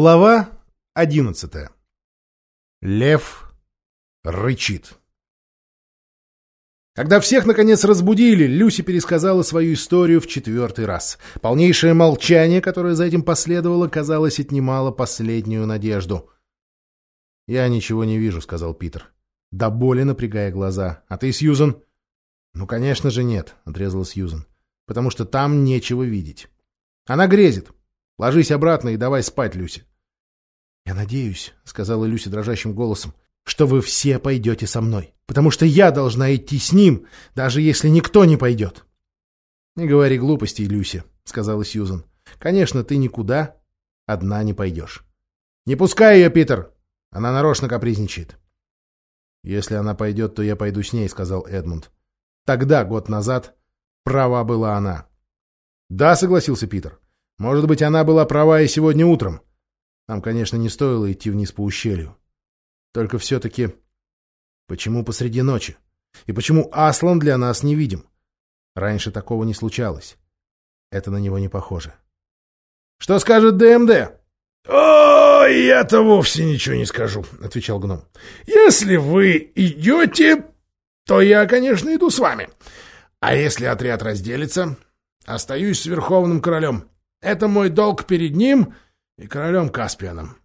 Глава одиннадцатая. Лев рычит. Когда всех, наконец, разбудили, Люси пересказала свою историю в четвертый раз. Полнейшее молчание, которое за этим последовало, казалось, отнимало последнюю надежду. «Я ничего не вижу», — сказал Питер, до боли напрягая глаза. «А ты, Сьюзан?» «Ну, конечно же, нет», — отрезала Сьюзан, «потому что там нечего видеть. Она грезит. Ложись обратно и давай спать, Люси. — Я надеюсь, — сказала Люси дрожащим голосом, — что вы все пойдете со мной, потому что я должна идти с ним, даже если никто не пойдет. — Не говори глупостей, Люси, — сказала Сьюзан. — Конечно, ты никуда одна не пойдешь. — Не пускай ее, Питер! Она нарочно капризничает. — Если она пойдет, то я пойду с ней, — сказал Эдмунд. Тогда, год назад, права была она. — Да, — согласился Питер. — может быть, она была права и сегодня утром. Нам, конечно, не стоило идти вниз по ущелью. Только все-таки... Почему посреди ночи? И почему Аслан для нас не видим? Раньше такого не случалось. Это на него не похоже. — Что скажет ДМД? — О, я-то вовсе ничего не скажу, — отвечал гном. — Если вы идете, то я, конечно, иду с вами. А если отряд разделится, остаюсь с Верховным Королем. Это мой долг перед ним и королем Каспианом.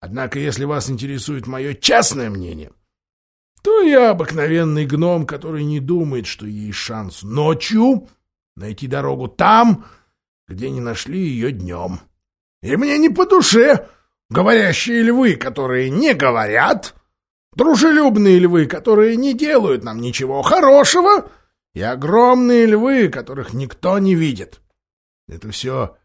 Однако, если вас интересует мое частное мнение, то я обыкновенный гном, который не думает, что есть шанс ночью найти дорогу там, где не нашли ее днем. И мне не по душе говорящие львы, которые не говорят, дружелюбные львы, которые не делают нам ничего хорошего, и огромные львы, которых никто не видит. Это все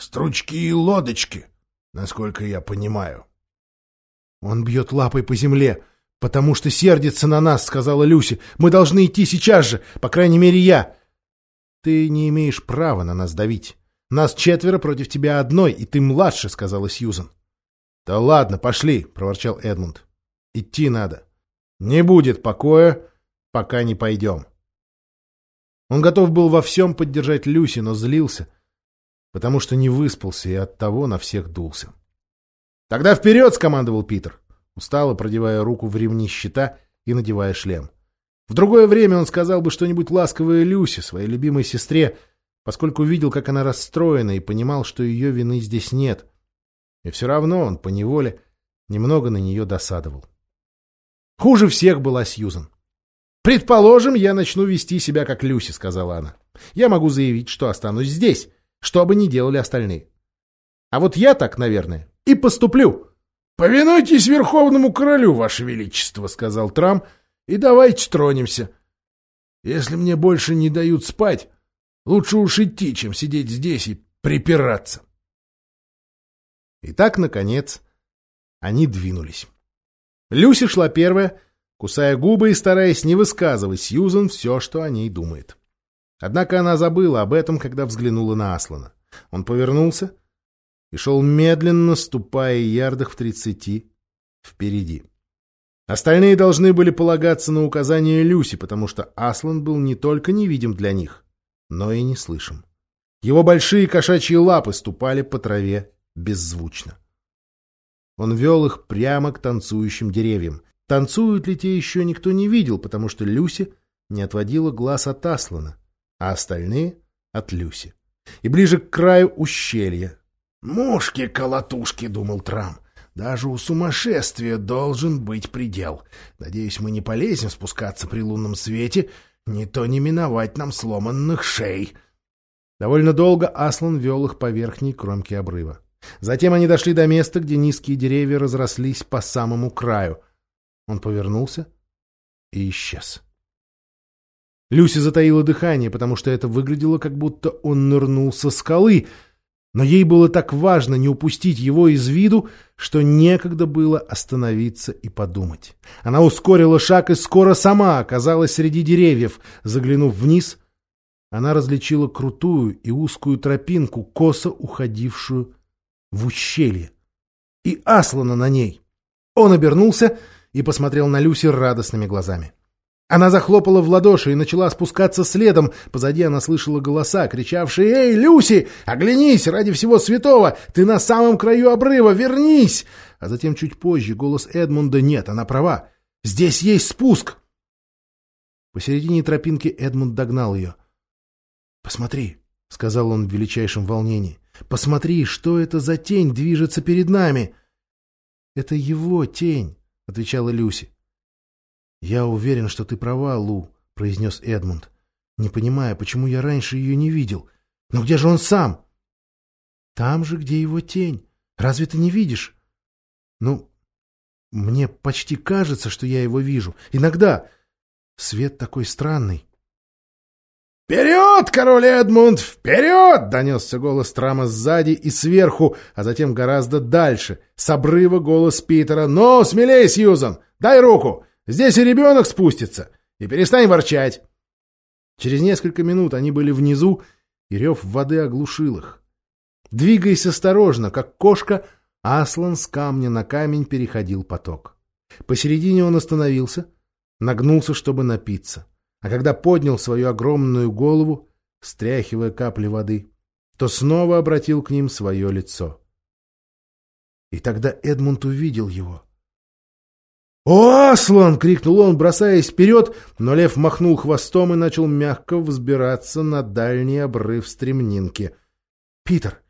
Стручки и лодочки, насколько я понимаю. — Он бьет лапой по земле, потому что сердится на нас, — сказала Люси. — Мы должны идти сейчас же, по крайней мере, я. — Ты не имеешь права на нас давить. Нас четверо против тебя одной, и ты младше, — сказала Сьюзан. — Да ладно, пошли, — проворчал Эдмунд. — Идти надо. Не будет покоя, пока не пойдем. Он готов был во всем поддержать Люси, но злился — потому что не выспался и оттого на всех дулся. «Тогда вперед!» — скомандовал Питер, устало продевая руку в ремни щита и надевая шлем. В другое время он сказал бы что-нибудь ласковое Люсе, своей любимой сестре, поскольку видел, как она расстроена, и понимал, что ее вины здесь нет. И все равно он поневоле немного на нее досадовал. Хуже всех была Сьюзан. «Предположим, я начну вести себя как Люси», — сказала она. «Я могу заявить, что останусь здесь, что бы ни делали остальные. А вот я так, наверное, и поступлю. — Повинуйтесь Верховному Королю, Ваше Величество, — сказал Трам, — и давайте тронемся. Если мне больше не дают спать, лучше уж идти, чем сидеть здесь и припираться. И так, наконец, они двинулись. Люси шла первая, кусая губы и стараясь не высказывать Сьюзен все, что о ней думает. Однако она забыла об этом, когда взглянула на Аслана. Он повернулся и шел медленно, ступая ярдах в тридцати впереди. Остальные должны были полагаться на указания Люси, потому что Аслан был не только невидим для них, но и не слышим. Его большие кошачьи лапы ступали по траве беззвучно. Он вел их прямо к танцующим деревьям. Танцуют ли те еще никто не видел, потому что Люси не отводила глаз от Аслана а остальные — от Люси. И ближе к краю ущелья. «Мушки-колотушки», — думал Трам. «Даже у сумасшествия должен быть предел. Надеюсь, мы не полезем спускаться при лунном свете, не то не миновать нам сломанных шей». Довольно долго Аслан вел их по верхней кромке обрыва. Затем они дошли до места, где низкие деревья разрослись по самому краю. Он повернулся и исчез. Люси затаила дыхание, потому что это выглядело, как будто он нырнул со скалы, но ей было так важно не упустить его из виду, что некогда было остановиться и подумать. Она ускорила шаг и скоро сама оказалась среди деревьев. Заглянув вниз, она различила крутую и узкую тропинку, косо уходившую в ущелье. И Аслана на ней. Он обернулся и посмотрел на Люси радостными глазами. — Она захлопала в ладоши и начала спускаться следом. Позади она слышала голоса, кричавшие «Эй, Люси, оглянись, ради всего святого! Ты на самом краю обрыва, вернись!» А затем чуть позже голос Эдмунда «Нет, она права! Здесь есть спуск!» Посередине тропинки Эдмунд догнал ее. «Посмотри», — сказал он в величайшем волнении, — «посмотри, что это за тень движется перед нами!» «Это его тень», — отвечала Люси. «Я уверен, что ты права, Лу», — произнес Эдмунд, не понимая, почему я раньше ее не видел. «Но где же он сам?» «Там же, где его тень. Разве ты не видишь?» «Ну, мне почти кажется, что я его вижу. Иногда. Свет такой странный». «Вперед, король Эдмунд, вперед!» — донесся голос Трама сзади и сверху, а затем гораздо дальше. С обрыва голос Питера. «Ну, смелее, Сьюзан! Дай руку! Здесь и ребенок спустится. И перестань ворчать. Через несколько минут они были внизу, и рев воды оглушил их. Двигаясь осторожно, как кошка, Аслан с камня на камень переходил поток. Посередине он остановился, нагнулся, чтобы напиться. А когда поднял свою огромную голову, стряхивая капли воды, то снова обратил к ним свое лицо. И тогда Эдмунд увидел его — «О, Аслан!» — крикнул он, бросаясь вперед, но лев махнул хвостом и начал мягко взбираться на дальний обрыв стремнинки. «Питер!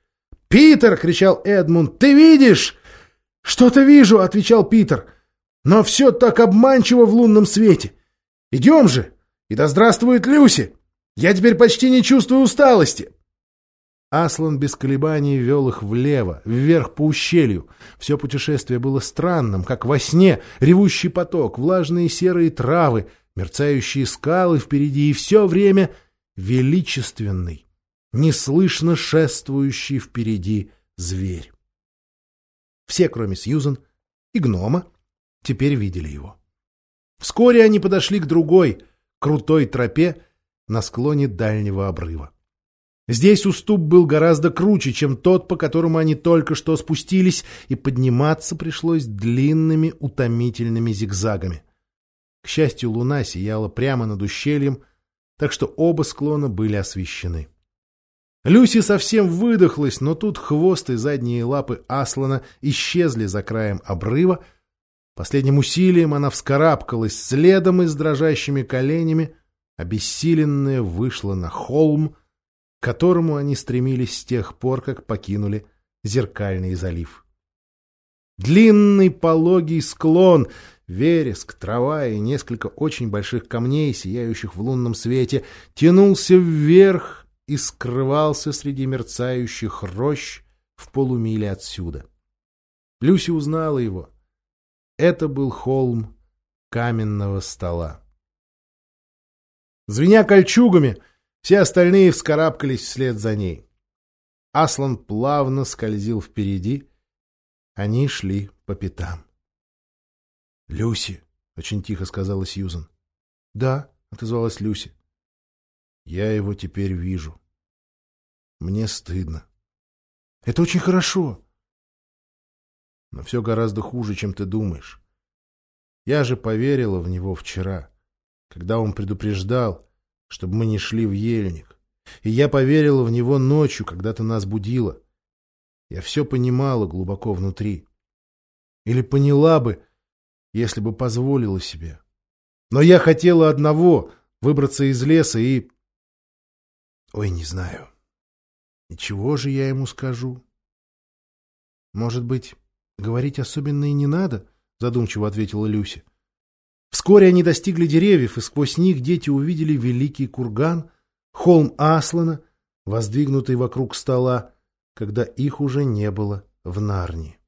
Питер!» — кричал Эдмунд. «Ты видишь?» «Что-то вижу!» — отвечал Питер. «Но все так обманчиво в лунном свете. Идем же! И да здравствует Люси! Я теперь почти не чувствую усталости!» Аслан без колебаний вел их влево, вверх по ущелью. Все путешествие было странным, как во сне. Ревущий поток, влажные серые травы, мерцающие скалы впереди, и все время величественный, неслышно шествующий впереди зверь. Все, кроме Сьюзан и гнома, теперь видели его. Вскоре они подошли к другой, крутой тропе на склоне дальнего обрыва. Здесь уступ был гораздо круче, чем тот, по которому они только что спустились, и подниматься пришлось длинными утомительными зигзагами. К счастью, луна сияла прямо над ущельем, так что оба склона были освещены. Люси совсем выдохлась, но тут хвост и задние лапы Аслана исчезли за краем обрыва. Последним усилием она вскарабкалась следом и с дрожащими коленями, обессиленная, вышла на холм, к которому они стремились с тех пор, как покинули Зеркальный залив. Длинный пологий склон, вереск, трава и несколько очень больших камней, сияющих в лунном свете, тянулся вверх и скрывался среди мерцающих рощ в полумиле отсюда. Люси узнала его. Это был холм каменного стола. Звеня кольчугами, все остальные вскарабкались вслед за ней. Аслан плавно скользил впереди. Они шли по пятам. — Люси, — очень тихо сказала Сьюзан. — Да, — отозвалась Люси. — Я его теперь вижу. Мне стыдно. — Это очень хорошо. Но все гораздо хуже, чем ты думаешь. Я же поверила в него вчера, когда он предупреждал, чтобы мы не шли в ельник. И я поверила в него ночью, когда ты нас будила. Я все понимала глубоко внутри. Или поняла бы, если бы позволила себе. Но я хотела одного — выбраться из леса и... Ой, не знаю. И чего же я ему скажу? Может быть, говорить особенно и не надо? Задумчиво ответила Люся. Вскоре они достигли деревьев, и сквозь них дети увидели великий курган, холм Аслана, воздвигнутый вокруг стола, когда их уже не было в Нарнии.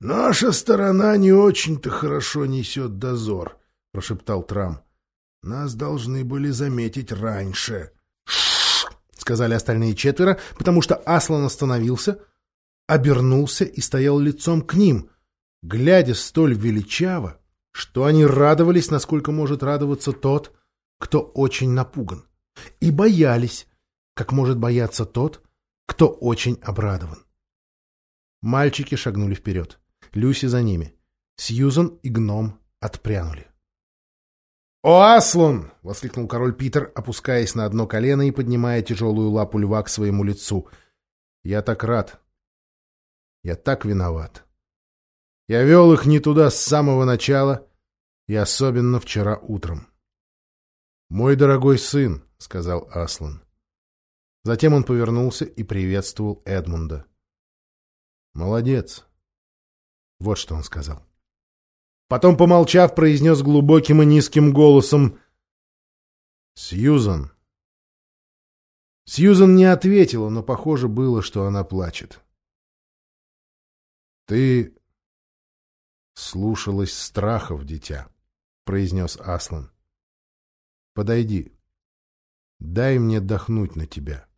«Наша сторона не очень-то хорошо несет дозор», — прошептал Трам. «Нас должны были заметить раньше». «Ш-ш-ш!» сказали остальные четверо, потому что Аслан остановился, обернулся и стоял лицом к ним, глядя столь величаво, что они радовались, насколько может радоваться тот, кто очень напуган, и боялись, как может бояться тот, кто очень обрадован. Мальчики шагнули вперед, Люси за ними. Сьюзан и гном отпрянули. «О, Аслун!» — воскликнул король Питер, опускаясь на одно колено и поднимая тяжелую лапу льва к своему лицу. «Я так рад. Я так виноват. Я вел их не туда с самого начала, и особенно вчера утром». «Мой дорогой сын», — сказал Аслан. Затем он повернулся и приветствовал Эдмунда. «Молодец!» Вот что он сказал. Потом, помолчав, произнес глубоким и низким голосом «Сьюзан». Сьюзан не ответила, но похоже было, что она плачет. «Ты слушалась страхов, дитя», — произнес Аслан. «Подойди. Дай мне дохнуть на тебя.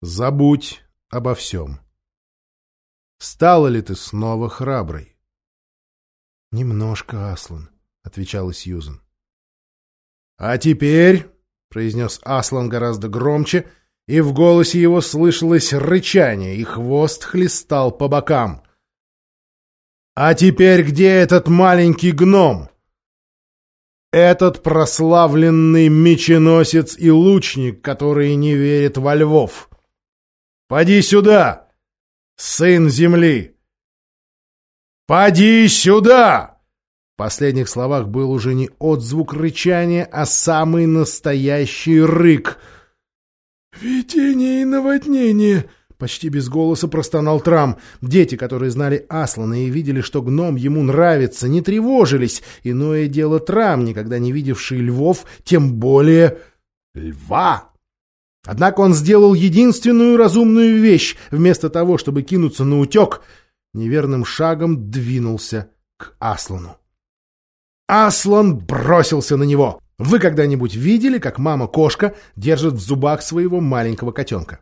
Забудь обо всем. Стала ли ты снова храброй?» — Немножко, Аслан, — отвечала Сьюзен. — А теперь, — произнес Аслан гораздо громче, и в голосе его слышалось рычание, и хвост хлестал по бокам. — А теперь где этот маленький гном? Этот прославленный меченосец и лучник, который не верит во львов. Поди сюда, сын земли! «Поди сюда!» В последних словах был уже не отзвук рычания, а самый настоящий рык. «Видение и наводнение!» Почти без голоса простонал Трам. Дети, которые знали Аслана и видели, что гном ему нравится, не тревожились. Иное дело Трам, никогда не видевший львов, тем более льва. Однако он сделал единственную разумную вещь. Вместо того, чтобы кинуться на утек, неверным шагом двинулся к Аслану. Аслан бросился на него. Вы когда-нибудь видели, как мама-кошка держит в зубах своего маленького котенка?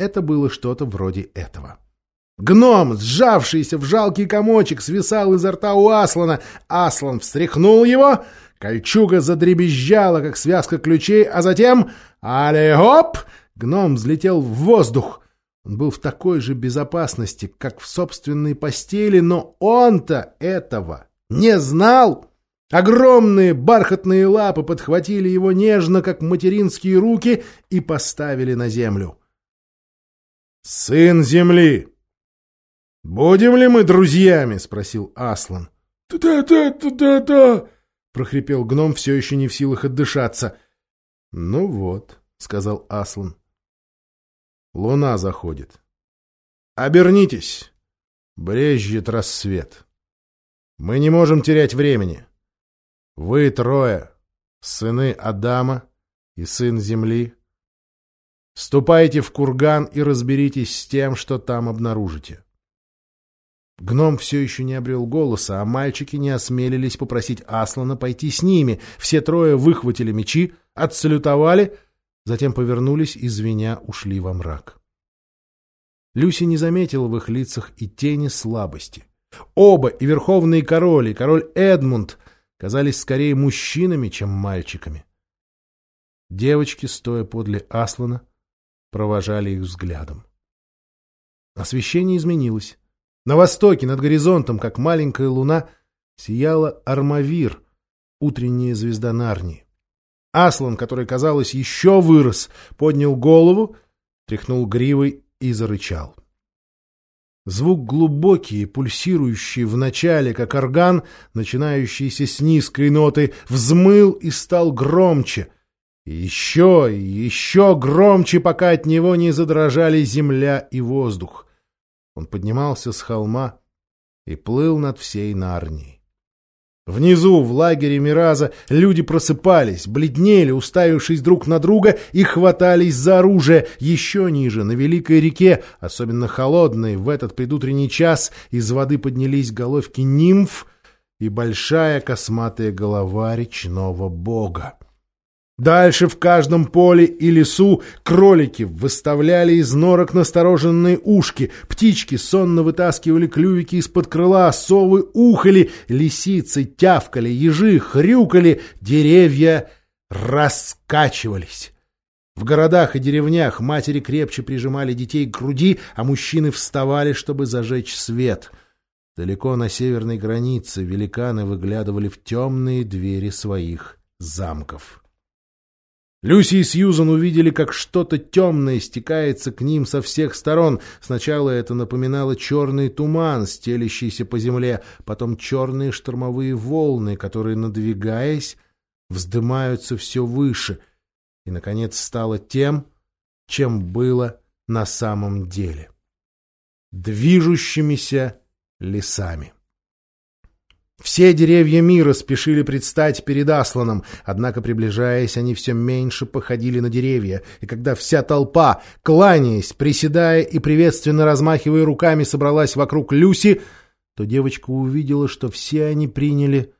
Это было что-то вроде этого. Гном, сжавшийся в жалкий комочек, свисал изо рта у Аслана. Аслан встряхнул его, кольчуга задребезжала, как связка ключей, а затем... Але-гоп! Гном взлетел в воздух. Он был в такой же безопасности, как в собственной постели, но он-то этого не знал. Огромные бархатные лапы подхватили его нежно, как материнские руки, и поставили на землю. «Сын земли! Будем ли мы друзьями?» — спросил Аслан. «Да-да-да-да-да!» — прохрипел гном, все еще не в силах отдышаться. «Ну вот», — сказал Аслан. Луна заходит. Обернитесь. Брежет рассвет. Мы не можем терять времени. Вы трое, сыны Адама и сын Земли, ступайте в курган и разберитесь с тем, что там обнаружите. Гном все еще не обрел голоса, а мальчики не осмелились попросить Аслана пойти с ними. Все трое выхватили мечи, отсалютовали — затем повернулись и, звеня, ушли во мрак. Люси не заметила в их лицах и тени слабости. Оба, и Верховный Король, и Король Эдмунд, казались скорее мужчинами, чем мальчиками. Девочки, стоя подле Аслана, провожали их взглядом. Освещение изменилось. На востоке, над горизонтом, как маленькая луна, сияла Армавир, утренняя звезда Нарнии. Аслан, который, казалось, еще вырос, поднял голову, тряхнул гривой и зарычал. Звук глубокий, пульсирующий в начале, как орган, начинающийся с низкой ноты, взмыл и стал громче. Еще и еще громче, пока от него не задрожали земля и воздух. Он поднимался с холма и плыл над всей Нарнией. Внизу, в лагере Мираза, люди просыпались, бледнели, уставившись друг на друга, и хватались за оружие. Еще ниже, на Великой реке, особенно холодной, в этот предутренний час из воды поднялись головки нимф и большая косматая голова речного бога. Дальше в каждом поле и лесу кролики выставляли из норок настороженные ушки, птички сонно вытаскивали клювики из-под крыла, совы ухали, лисицы тявкали, ежи хрюкали, деревья раскачивались. В городах и деревнях матери крепче прижимали детей к груди, а мужчины вставали, чтобы зажечь свет. Далеко на северной границе великаны выглядывали в темные двери своих замков. Люси и Сьюзан увидели, как что-то темное стекается к ним со всех сторон. Сначала это напоминало черный туман, стелящийся по земле, потом черные штормовые волны, которые, надвигаясь, вздымаются все выше, и, наконец, стало тем, чем было на самом деле. Движущимися лесами. Все деревья мира спешили предстать перед Асланом, однако, приближаясь, они все меньше походили на деревья, и когда вся толпа, кланяясь, приседая и приветственно размахивая руками, собралась вокруг Люси, то девочка увидела, что все они приняли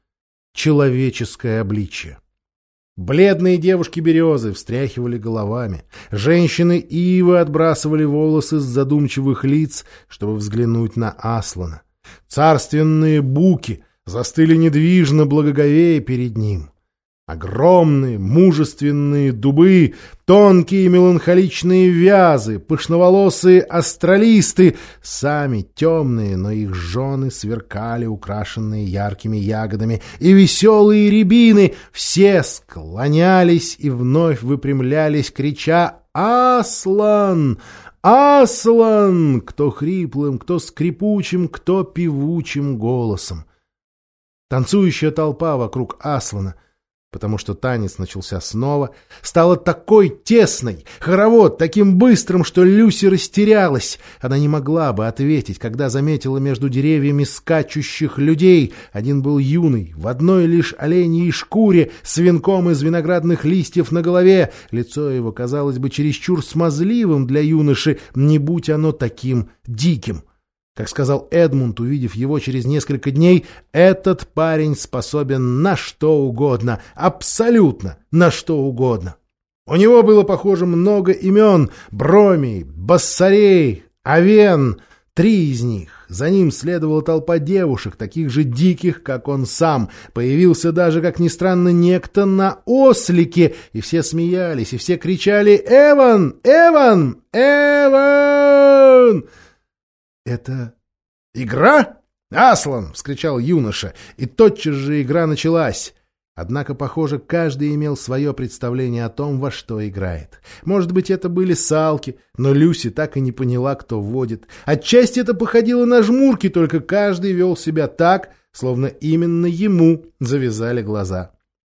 человеческое обличие. Бледные девушки-березы встряхивали головами, женщины-ивы отбрасывали волосы с задумчивых лиц, чтобы взглянуть на Аслана. Царственные буки — застыли недвижно благоговея перед ним. Огромные, мужественные дубы, тонкие меланхоличные вязы, пышноволосые астралисты, сами темные, но их жены сверкали, украшенные яркими ягодами, и веселые рябины, все склонялись и вновь выпрямлялись, крича «Аслан! Аслан!» кто хриплым, кто скрипучим, кто певучим голосом. Танцующая толпа вокруг Аслана, потому что танец начался снова, стала такой тесной, хоровод таким быстрым, что Люси растерялась. Она не могла бы ответить, когда заметила между деревьями скачущих людей. Один был юный, в одной лишь оленьей шкуре, с венком из виноградных листьев на голове. Лицо его казалось бы чересчур смазливым для юноши, не будь оно таким диким. Как сказал Эдмунд, увидев его через несколько дней, этот парень способен на что угодно, абсолютно на что угодно. У него было, похоже, много имен — Бромий, Бассарей, Авен, три из них. За ним следовала толпа девушек, таких же диких, как он сам. Появился даже, как ни странно, некто на ослике, и все смеялись, и все кричали «Эван! Эван! Эван!» «Это игра?» «Аслан!» — вскричал юноша, и тотчас же игра началась. Однако, похоже, каждый имел свое представление о том, во что играет. Может быть, это были салки, но Люси так и не поняла, кто водит. Отчасти это походило на жмурки, только каждый вел себя так, словно именно ему завязали глаза.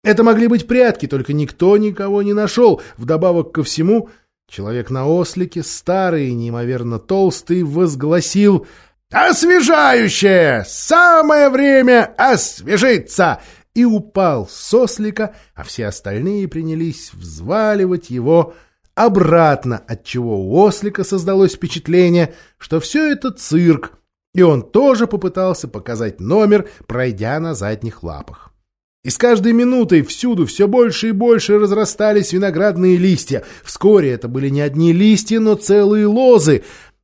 Это могли быть прятки, только никто никого не нашел. Вдобавок ко всему, Человек на ослике, старый и неимоверно толстый, возгласил «Освежающее! Самое время освежиться!» и упал с ослика, а все остальные принялись взваливать его обратно, отчего у ослика создалось впечатление, что все это цирк, и он тоже попытался показать номер, пройдя на задних лапах. И с каждой минутой всюду все больше и больше разрастались виноградные листья. Вскоре это были не одни листья, но целые лозы.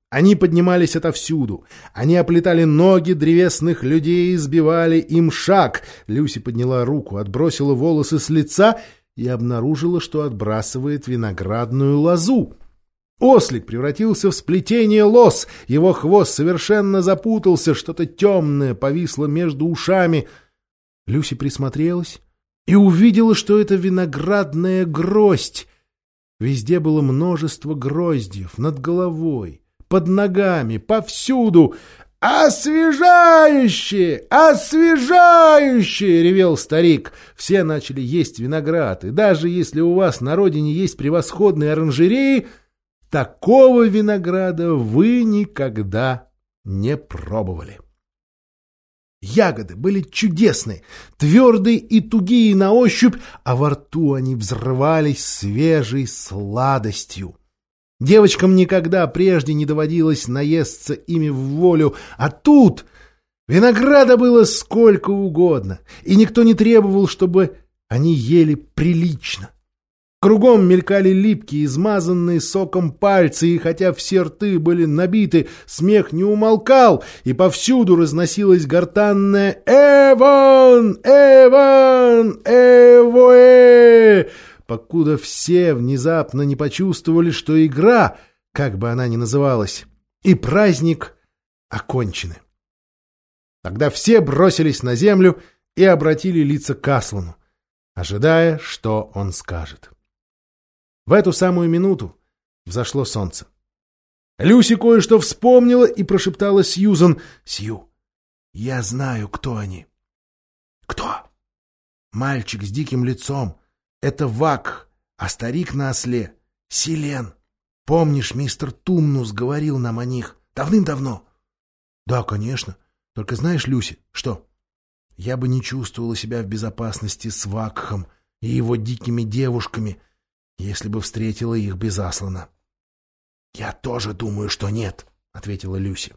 Они поднимались отовсюду. Они оплетали ноги древесных людей и сбивали им шаг. Люси подняла руку, отбросила волосы с лица и обнаружила, что отбрасывает виноградную лозу. Ослик превратился в сплетение лоз. Его хвост совершенно запутался, что-то темное повисло между ушами — Люси присмотрелась и увидела, что это виноградная гроздь. Везде было множество гроздьев над головой, под ногами, повсюду. «Освежающее! Освежающее!» — ревел старик. Все начали есть виноград, и даже если у вас на родине есть превосходные оранжереи, такого винограда вы никогда не пробовали. Ягоды были чудесные, твердые и тугие на ощупь, а во рту они взрывались свежей сладостью. Девочкам никогда прежде не доводилось наесться ими в волю, а тут винограда было сколько угодно, и никто не требовал, чтобы они ели прилично. Кругом мелькали липкие, измазанные соком пальцы, и хотя все рты были набиты, смех не умолкал, и повсюду разносилось гортанное «Эван! Эван! Эвоэ!», покуда все внезапно не почувствовали, что игра, как бы она ни называлась, и праздник окончены. Тогда все бросились на землю и обратили лица к Аслану, ожидая, что он скажет. В эту самую минуту взошло солнце. Люси кое-что вспомнила и прошептала Сьюзан. «Сью, я знаю, кто они». «Кто?» «Мальчик с диким лицом. Это Вак, а старик на осле — Селен. Помнишь, мистер Тумнус говорил нам о них давным-давно?» «Да, конечно. Только знаешь, Люси, что? Я бы не чувствовала себя в безопасности с Вакхом и его дикими девушками, если бы встретила их без Аслана». «Я тоже думаю, что нет», — ответила Люси.